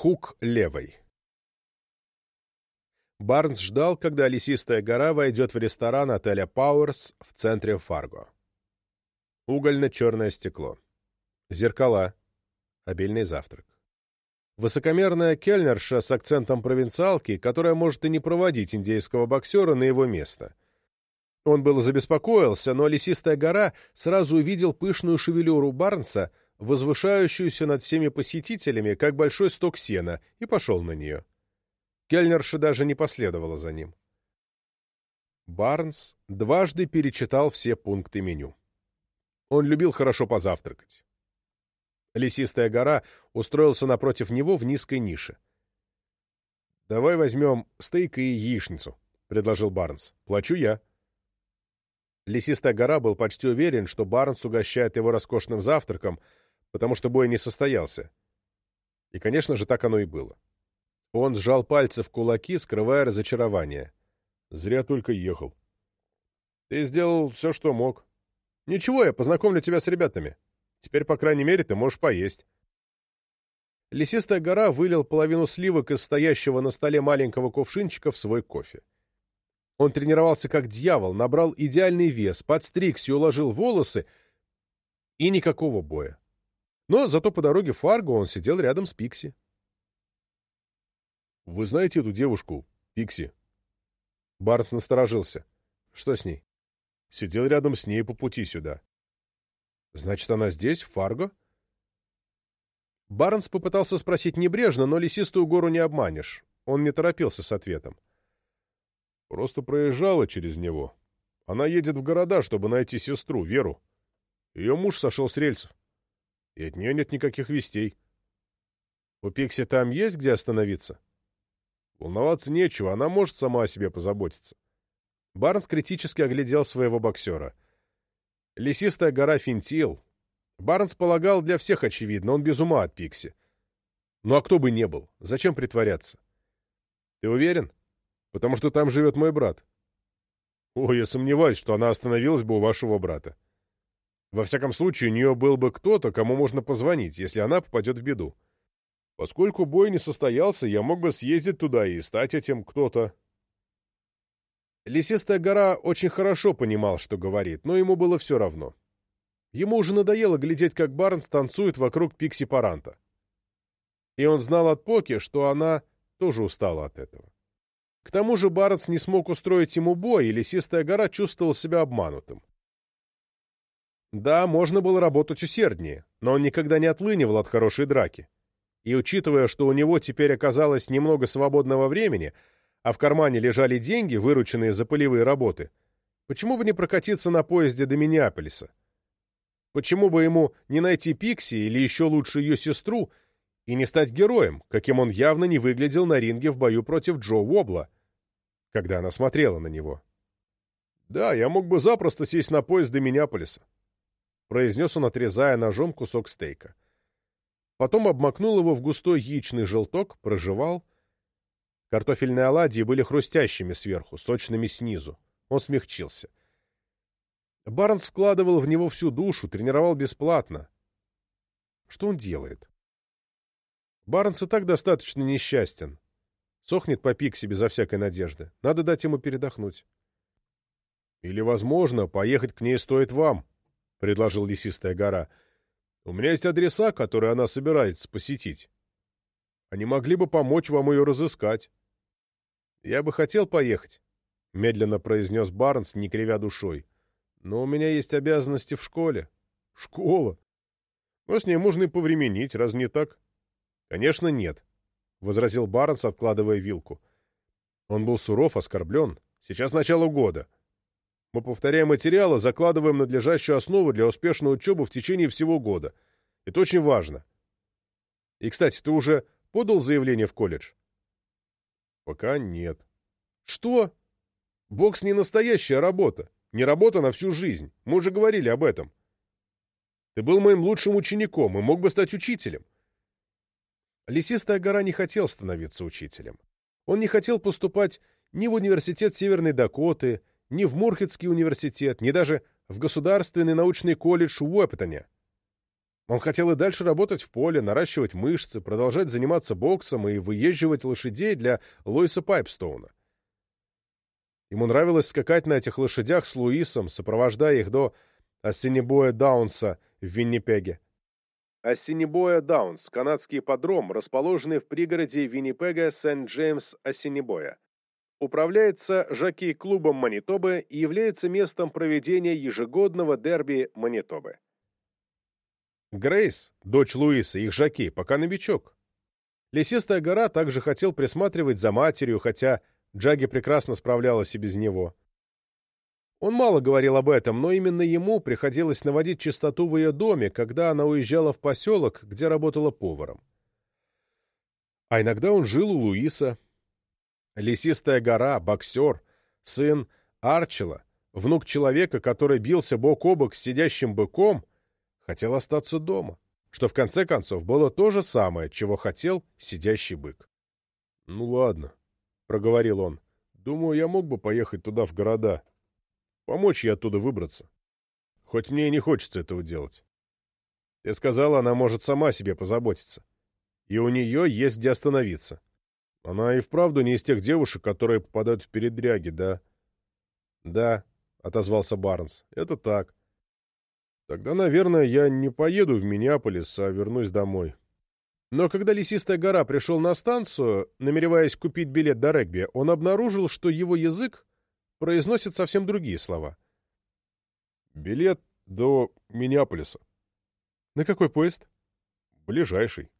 Хук левой. Барнс ждал, когда лесистая гора войдет в ресторан отеля «Пауэрс» в центре Фарго. Угольно-черное стекло. Зеркала. Обильный завтрак. Высокомерная кельнерша с акцентом провинциалки, которая может и не проводить индейского боксера на его место. Он было забеспокоился, но лесистая гора сразу увидел пышную шевелюру Барнса, возвышающуюся над всеми посетителями, как большой сток сена, и пошел на нее. Кельнерша даже не последовала за ним. Барнс дважды перечитал все пункты меню. Он любил хорошо позавтракать. Лесистая гора устроился напротив него в низкой нише. «Давай возьмем стейк и яичницу», — предложил Барнс. «Плачу я». Лесистая гора был почти уверен, что Барнс угощает его роскошным завтраком, потому что бой не состоялся. И, конечно же, так оно и было. Он сжал пальцы в кулаки, скрывая разочарование. Зря только ехал. Ты сделал все, что мог. Ничего, я познакомлю тебя с ребятами. Теперь, по крайней мере, ты можешь поесть. Лесистая гора вылил половину сливок из стоящего на столе маленького кувшинчика в свой кофе. Он тренировался как дьявол, набрал идеальный вес, подстригся и уложил волосы, и никакого боя. Но зато по дороге в Фарго он сидел рядом с Пикси. «Вы знаете эту девушку, Пикси?» Барнс насторожился. «Что с ней?» «Сидел рядом с ней по пути сюда». «Значит, она здесь, в Фарго?» Барнс попытался спросить небрежно, но лесистую гору не обманешь. Он не торопился с ответом. «Просто проезжала через него. Она едет в города, чтобы найти сестру, Веру. Ее муж сошел с рельсов. И от нее нет никаких вестей. У Пикси там есть где остановиться?» Волноваться нечего, она может сама о себе позаботиться. Барнс критически оглядел своего боксера. Лесистая гора финтил. Барнс полагал, для всех очевидно, он без ума от Пикси. Ну а кто бы не был, зачем притворяться? Ты уверен? Потому что там живет мой брат. О, я сомневаюсь, что она остановилась бы у вашего брата. Во всяком случае, у нее был бы кто-то, кому можно позвонить, если она попадет в беду. Поскольку бой не состоялся, я мог бы съездить туда и стать этим кто-то. Лесистая гора очень хорошо понимал, что говорит, но ему было все равно. Ему уже надоело глядеть, как Барнс танцует вокруг Пикси Паранта. И он знал от Поки, что она тоже устала от этого. К тому же Барнс не смог устроить ему бой, и Лесистая гора чувствовал себя обманутым. Да, можно было работать усерднее, но он никогда не отлынивал от хорошей драки. И учитывая, что у него теперь оказалось немного свободного времени, а в кармане лежали деньги, вырученные за полевые работы, почему бы не прокатиться на поезде до Миннеаполиса? Почему бы ему не найти Пикси или еще лучше ее сестру и не стать героем, каким он явно не выглядел на ринге в бою против Джо Уобла, когда она смотрела на него? «Да, я мог бы запросто сесть на поезд до Миннеаполиса», произнес он, отрезая ножом кусок стейка. Потом обмакнул его в густой яичный желток, прожевал. Картофельные оладьи были хрустящими сверху, сочными снизу. Он смягчился. Барнс вкладывал в него всю душу, тренировал бесплатно. Что он делает? Барнс и так достаточно несчастен. Сохнет по пиксе безо всякой надежды. Надо дать ему передохнуть. Или, возможно, поехать к ней стоит вам, — предложил лесистая гора. — у меня есть адреса, которые она собирается посетить. Они могли бы помочь вам ее разыскать. Я бы хотел поехать, — медленно произнес Барнс, не кривя душой. Но у меня есть обязанности в школе. Школа? Но с ней можно и повременить, раз не так? Конечно, нет, — возразил Барнс, откладывая вилку. Он был суров, оскорблен. Сейчас начало года. — мы повторяем материалы, закладываем надлежащую основу для успешной учебы в течение всего года. Это очень важно. И, кстати, ты уже подал заявление в колледж? Пока нет. Что? Бокс не настоящая работа. Не работа на всю жизнь. Мы уже говорили об этом. Ты был моим лучшим учеником и мог бы стать учителем. Лесистая гора не хотел становиться учителем. Он не хотел поступать ни в университет Северной Дакоты, ни в Мурхетский университет, ни даже в Государственный научный колледж в Уэптоне. Он хотел и дальше работать в поле, наращивать мышцы, продолжать заниматься боксом и выезживать лошадей для Луиса Пайпстоуна. Ему нравилось скакать на этих лошадях с Луисом, сопровождая их до Ассинебоя Даунса в Виннипеге. Ассинебоя Даунс – канадский подром, расположенный в пригороде Виннипега Сент-Джеймс-Ассинебоя. Управляется жокей-клубом Манитобы и является местом проведения ежегодного дерби Манитобы. Грейс, дочь Луиса, их жокей, пока новичок. Лесистая гора также хотел присматривать за матерью, хотя Джаги прекрасно справлялась и без него. Он мало говорил об этом, но именно ему приходилось наводить чистоту в ее доме, когда она уезжала в поселок, где работала поваром. А иногда он жил у Луиса. Лесистая гора, боксер, сын Арчела, внук человека, который бился бок о бок с сидящим быком, хотел остаться дома, что в конце концов было то же самое, чего хотел сидящий бык. «Ну ладно», проговорил он. «Думаю, я мог бы поехать туда в города. Помочь ей оттуда выбраться. Хоть мне и не хочется этого делать. Ты сказала, она может сама себе позаботиться. И у нее есть где остановиться. Она и вправду не из тех девушек, которые попадают в передряги, да?» «Да», — отозвался Барнс, — «это так. Тогда, наверное, я не поеду в Миннеаполис, а вернусь домой. Но когда Лесистая гора пришел на станцию, намереваясь купить билет до регби, он обнаружил, что его язык произносит совсем другие слова. «Билет до Миннеаполиса». «На какой поезд?» «Ближайший».